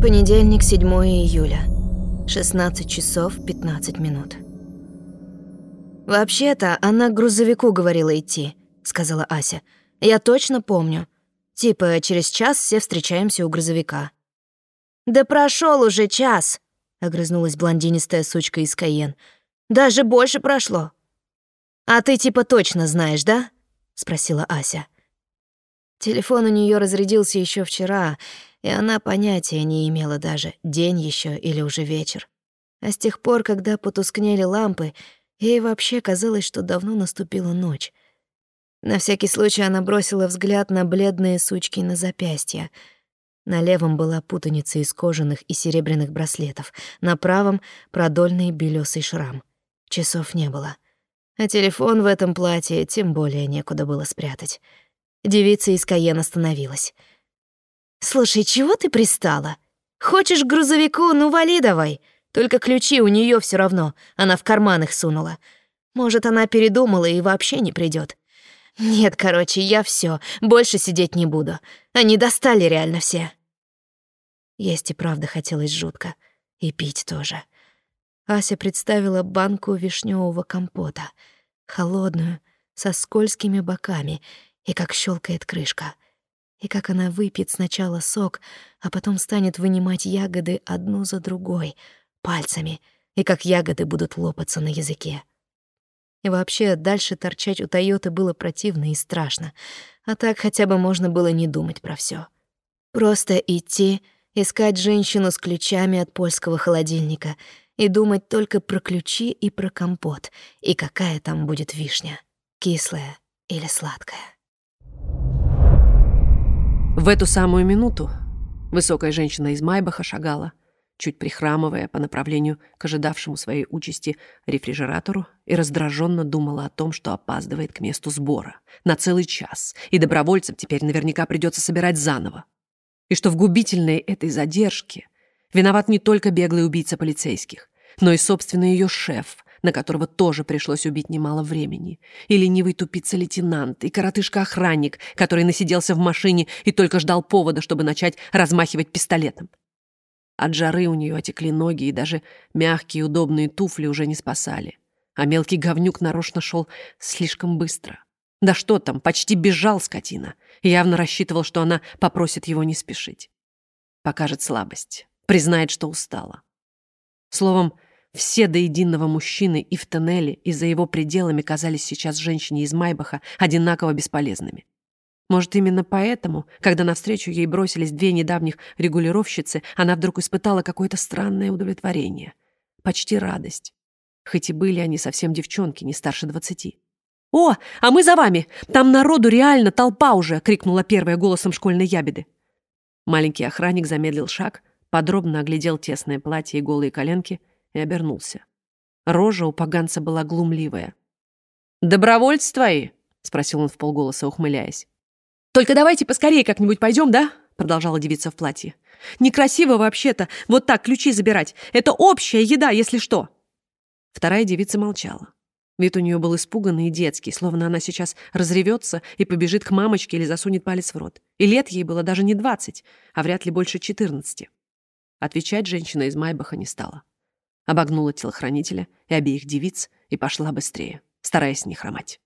Понедельник, 7 июля. 16 часов 15 минут. «Вообще-то она к грузовику говорила идти», — сказала Ася. «Я точно помню. Типа, через час все встречаемся у грузовика». «Да прошел уже час», — огрызнулась блондинистая сучка из Каен. «Даже больше прошло». «А ты типа точно знаешь, да?» — спросила Ася. Телефон у нее разрядился еще вчера, и она понятия не имела даже, день еще или уже вечер. А с тех пор, когда потускнели лампы, Ей вообще казалось, что давно наступила ночь. На всякий случай она бросила взгляд на бледные сучки на запястья. На левом была путаница из кожаных и серебряных браслетов, на правом — продольный белёсый шрам. Часов не было. А телефон в этом платье тем более некуда было спрятать. Девица из Каен остановилась. «Слушай, чего ты пристала? Хочешь к грузовику? Ну, вали давай!» Только ключи у нее все равно, она в карман их сунула. Может, она передумала и вообще не придет. Нет, короче, я все, больше сидеть не буду. Они достали реально все. Есть и правда хотелось жутко. И пить тоже. Ася представила банку вишневого компота. Холодную, со скользкими боками, и как щелкает крышка. И как она выпьет сначала сок, а потом станет вынимать ягоды одну за другой — пальцами, и как ягоды будут лопаться на языке. И вообще, дальше торчать у Тойоты было противно и страшно, а так хотя бы можно было не думать про все. Просто идти, искать женщину с ключами от польского холодильника и думать только про ключи и про компот, и какая там будет вишня, кислая или сладкая. В эту самую минуту высокая женщина из Майбаха шагала, чуть прихрамывая по направлению к ожидавшему своей участи рефрижератору, и раздраженно думала о том, что опаздывает к месту сбора на целый час, и добровольцам теперь наверняка придется собирать заново. И что в губительной этой задержке виноват не только беглый убийца полицейских, но и, собственно, ее шеф, на которого тоже пришлось убить немало времени, и ленивый тупица-лейтенант, и коротышка-охранник, который насиделся в машине и только ждал повода, чтобы начать размахивать пистолетом. От жары у нее отекли ноги, и даже мягкие удобные туфли уже не спасали. А мелкий говнюк нарочно шел слишком быстро. Да что там, почти бежал скотина. Явно рассчитывал, что она попросит его не спешить. Покажет слабость, признает, что устала. Словом, все до единого мужчины и в тоннеле, и за его пределами казались сейчас женщине из Майбаха одинаково бесполезными. Может, именно поэтому, когда навстречу ей бросились две недавних регулировщицы, она вдруг испытала какое-то странное удовлетворение. Почти радость. Хоть и были они совсем девчонки, не старше двадцати. «О, а мы за вами! Там народу реально толпа уже!» — крикнула первая голосом школьной ябеды. Маленький охранник замедлил шаг, подробно оглядел тесное платье и голые коленки и обернулся. Рожа у поганца была глумливая. «Добровольцы твои?» — спросил он вполголоса, ухмыляясь. «Только давайте поскорее как-нибудь пойдем, да?» Продолжала девица в платье. «Некрасиво вообще-то вот так ключи забирать. Это общая еда, если что». Вторая девица молчала. Вид у нее был испуганный и детский, словно она сейчас разревется и побежит к мамочке или засунет палец в рот. И лет ей было даже не двадцать, а вряд ли больше четырнадцати. Отвечать женщина из Майбаха не стала. Обогнула телохранителя и обеих девиц и пошла быстрее, стараясь не хромать.